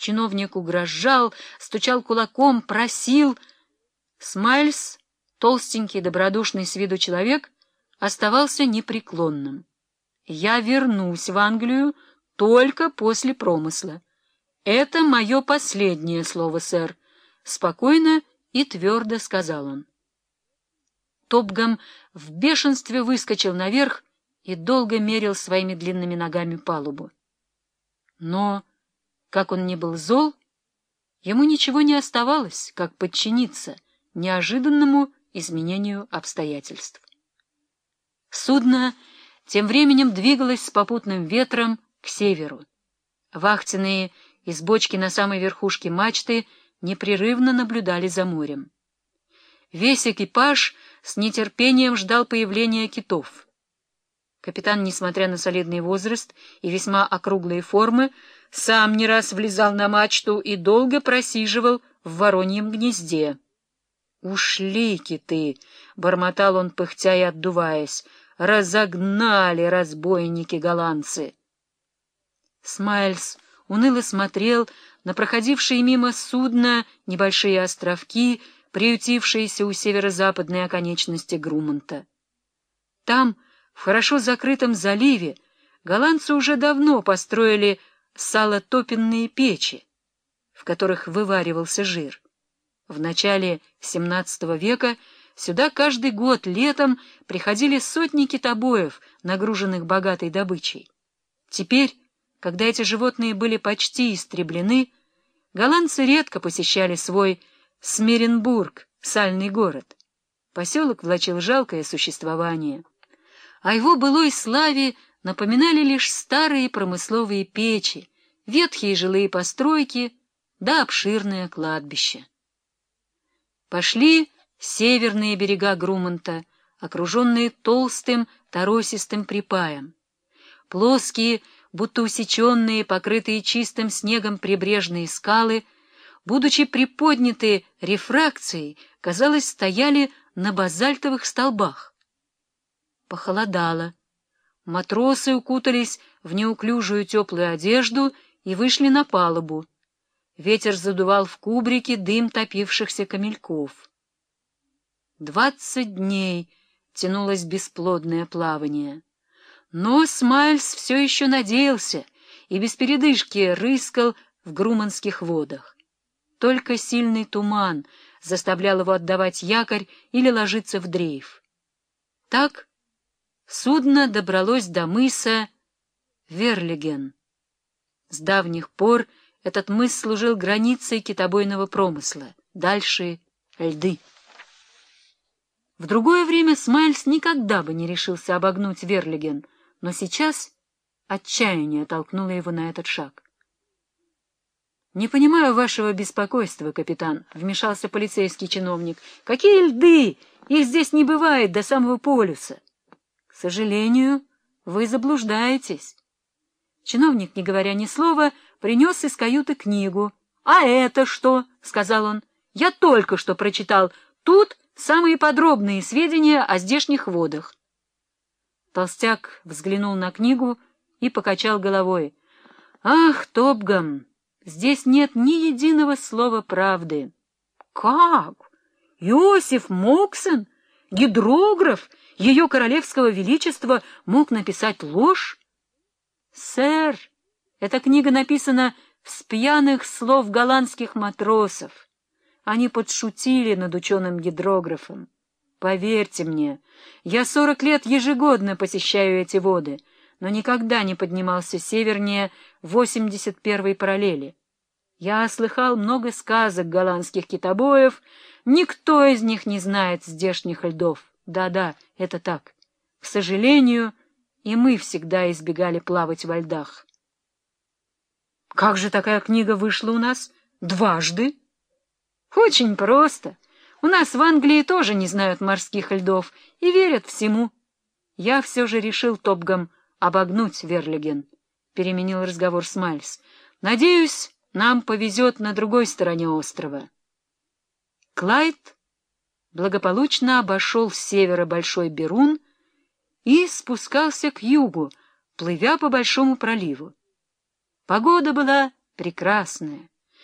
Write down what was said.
Чиновник угрожал, стучал кулаком, просил. Смайльс, толстенький, добродушный с виду человек, оставался непреклонным. «Я вернусь в Англию только после промысла. Это мое последнее слово, сэр», — спокойно и твердо сказал он. Топгам в бешенстве выскочил наверх и долго мерил своими длинными ногами палубу. Но, как он ни был зол, ему ничего не оставалось, как подчиниться неожиданному изменению обстоятельств. Судно тем временем двигалось с попутным ветром к северу. Вахтенные из бочки на самой верхушке мачты непрерывно наблюдали за морем. Весь экипаж с нетерпением ждал появления китов. Капитан, несмотря на солидный возраст и весьма округлые формы, сам не раз влезал на мачту и долго просиживал в вороньем гнезде. «Ушли киты!» — бормотал он, пыхтя и отдуваясь. «Разогнали разбойники-голландцы!» Смайльс уныло смотрел на проходившие мимо судна небольшие островки, приютившиеся у северо-западной оконечности Грумонта. Там, в хорошо закрытом заливе, голландцы уже давно построили салотопенные печи, в которых вываривался жир. В начале XVII века сюда каждый год летом приходили сотни китобоев, нагруженных богатой добычей. Теперь, когда эти животные были почти истреблены, голландцы редко посещали свой Смиренбург, сальный город. Поселок влачил жалкое существование. О его былой славе напоминали лишь старые промысловые печи, ветхие жилые постройки да обширное кладбище. Пошли северные берега Грумонта, окруженные толстым торосистым припаем. Плоские, будто усеченные, покрытые чистым снегом прибрежные скалы — будучи приподняты рефракцией, казалось, стояли на базальтовых столбах. Похолодало. Матросы укутались в неуклюжую теплую одежду и вышли на палубу. Ветер задувал в кубрике дым топившихся камельков. Двадцать дней тянулось бесплодное плавание. Но Смайльс все еще надеялся и без передышки рыскал в груманских водах. Только сильный туман заставлял его отдавать якорь или ложиться в дрейф. Так судно добралось до мыса Верлиген. С давних пор этот мыс служил границей китобойного промысла. Дальше — льды. В другое время Смайльс никогда бы не решился обогнуть Верлиген, но сейчас отчаяние толкнуло его на этот шаг. — Не понимаю вашего беспокойства, капитан, — вмешался полицейский чиновник. — Какие льды? Их здесь не бывает до самого полюса. — сожалению, вы заблуждаетесь. Чиновник, не говоря ни слова, принес из каюты книгу. — А это что? — сказал он. — Я только что прочитал. Тут самые подробные сведения о здешних водах. Толстяк взглянул на книгу и покачал головой. — Ах, Топгам! Здесь нет ни единого слова правды. Как? Иосиф Моксон, гидрограф ее королевского величества, мог написать ложь? Сэр, эта книга написана с пьяных слов голландских матросов. Они подшутили над ученым гидрографом. Поверьте мне, я сорок лет ежегодно посещаю эти воды — но никогда не поднимался севернее 81-й параллели. Я слыхал много сказок голландских китобоев, никто из них не знает здешних льдов. Да-да, это так. К сожалению, и мы всегда избегали плавать во льдах. Как же такая книга вышла у нас? Дважды? Очень просто. У нас в Англии тоже не знают морских льдов и верят всему. Я все же решил топгом обогнуть Верлиген, — переменил разговор Смальс. — Надеюсь, нам повезет на другой стороне острова. Клайд благополучно обошел с севера Большой Берун и спускался к югу, плывя по Большому проливу. Погода была прекрасное.